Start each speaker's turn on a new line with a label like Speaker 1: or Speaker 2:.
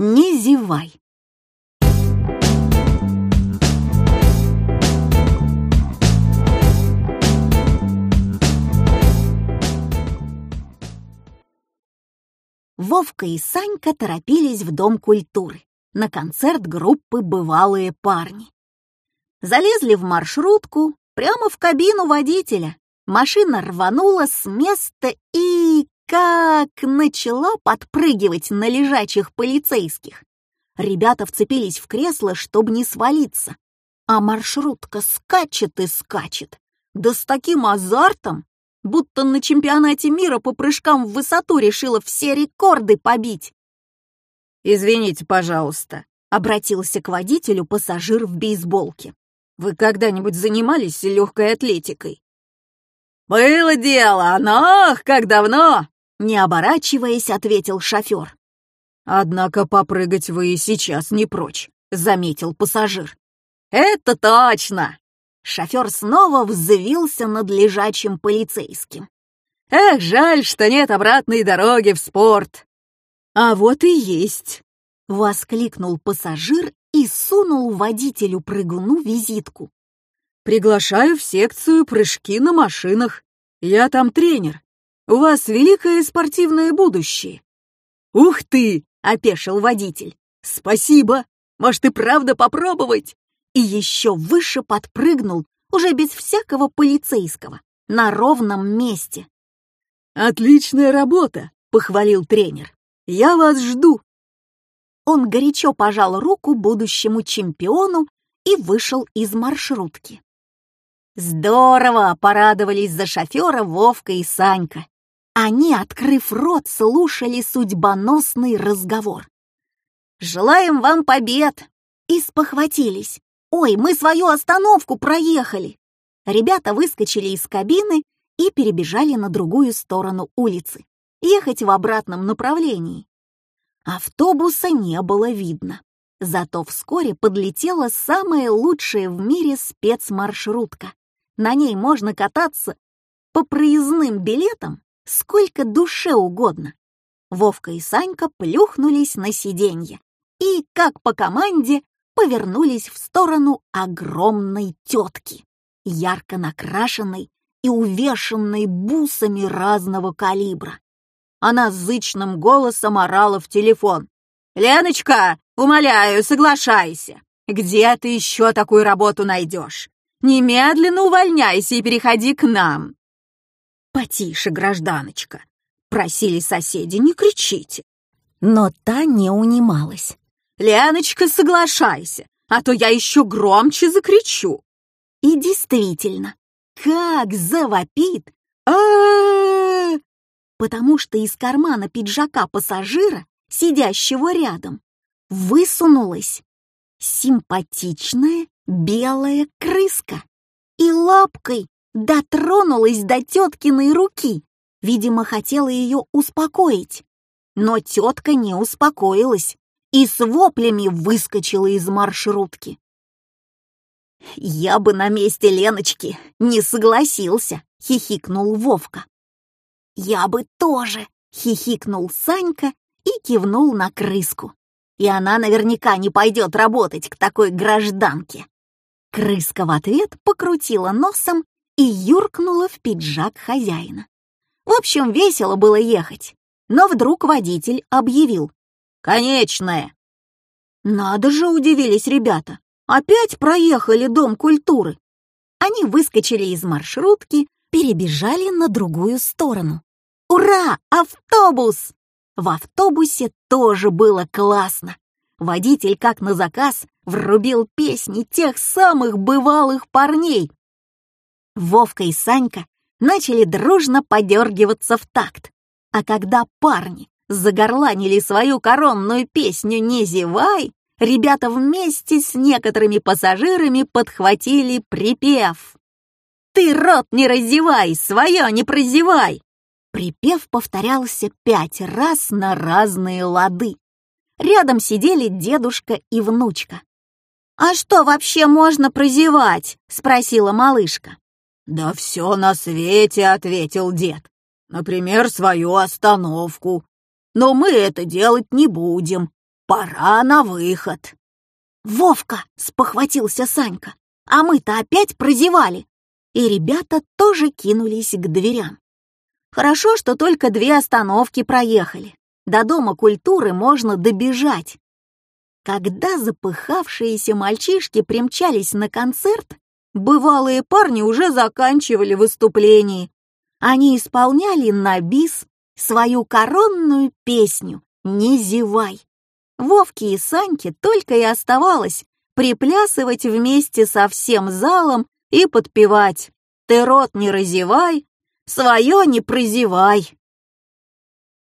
Speaker 1: не зевай. Вовка и Санька торопились в Дом культуры на концерт группы «Бывалые парни». Залезли в маршрутку прямо в кабину водителя. Машина рванула с места и как начала подпрыгивать на лежачих полицейских. Ребята вцепились в кресло, чтобы не свалиться. А маршрутка скачет и скачет. Да с таким азартом, будто на чемпионате мира по прыжкам в высоту решила все рекорды побить.
Speaker 2: «Извините, пожалуйста», —
Speaker 1: обратился к водителю пассажир в бейсболке.
Speaker 2: «Вы когда-нибудь занимались легкой атлетикой?»
Speaker 1: «Было дело, но как давно!» Не оборачиваясь, ответил шофер.
Speaker 2: «Однако попрыгать вы и сейчас не прочь», — заметил пассажир.
Speaker 1: «Это точно!» Шофер снова взвился над лежачим полицейским. «Эх, жаль, что нет обратной дороги в спорт!»
Speaker 2: «А вот и есть!»
Speaker 1: — воскликнул пассажир и сунул водителю-прыгуну визитку.
Speaker 2: «Приглашаю в секцию прыжки на машинах. Я там тренер. У вас великое спортивное будущее».
Speaker 1: «Ух ты!» — опешил водитель. «Спасибо! Может, и правда попробовать?» И еще выше подпрыгнул, уже без всякого полицейского, на ровном месте.
Speaker 2: «Отличная работа!» — похвалил тренер. «Я вас жду!»
Speaker 1: Он горячо пожал руку будущему чемпиону и вышел из маршрутки. Здорово порадовались за шофера Вовка и Санька. Они, открыв рот, слушали судьбоносный разговор. «Желаем вам побед!» И спохватились. «Ой, мы свою остановку проехали!» Ребята выскочили из кабины и перебежали на другую сторону улицы, ехать в обратном направлении. Автобуса не было видно. Зато вскоре подлетела самая лучшая в мире спецмаршрутка. На ней можно кататься по проездным билетам сколько душе угодно. Вовка и Санька плюхнулись на сиденье и, как по команде, повернулись в сторону огромной тетки, ярко накрашенной и увешанной бусами разного калибра. Она зычным голосом орала в телефон. «Леночка, умоляю, соглашайся. Где ты еще такую работу найдешь? Немедленно увольняйся и переходи к нам. «Потише, гражданочка!» — просили соседи, не кричите. Но та не унималась. «Леночка, соглашайся, а то я еще громче закричу!» И действительно, как завопит! а Потому что из кармана пиджака пассажира, сидящего рядом, высунулась симпатичная белая крыска и лапкой дотронулась до теткиной руки, видимо, хотела ее успокоить. Но тетка не успокоилась и с воплями выскочила из маршрутки. «Я бы на месте Леночки не согласился», — хихикнул Вовка. «Я бы тоже», — хихикнул Санька и кивнул на крыску. «И она наверняка не пойдет работать к такой гражданке». Крыска в ответ покрутила носом и юркнула в пиджак хозяина. В общем, весело было ехать, но вдруг водитель объявил «Конечное!». Надо же, удивились ребята, опять проехали Дом культуры. Они выскочили из маршрутки, перебежали на другую сторону. «Ура! Автобус!» В автобусе тоже было классно. Водитель, как на заказ, врубил песни тех самых бывалых парней, Вовка и Санька начали дружно подергиваться в такт. А когда парни загорланили свою коронную песню «Не зевай», ребята вместе с некоторыми пассажирами подхватили припев. «Ты рот не разевай, свое не прозевай!» Припев повторялся пять раз на разные лады. Рядом сидели дедушка и внучка. «А что вообще можно прозевать?» — спросила малышка.
Speaker 2: «Да все на свете», — ответил дед. «Например, свою остановку. Но мы это делать не будем.
Speaker 1: пора на выход». «Вовка!» — спохватился Санька. «А мы-то опять прозевали!» И ребята тоже кинулись к дверям. Хорошо, что только две остановки проехали. До Дома культуры можно добежать. Когда запыхавшиеся мальчишки примчались на концерт, бывалые парни уже заканчивали выступление. Они исполняли на бис свою коронную песню «Не зевай». Вовке и Саньке только и оставалось приплясывать вместе со всем залом и подпевать «Ты рот не разевай, свое не прозевай».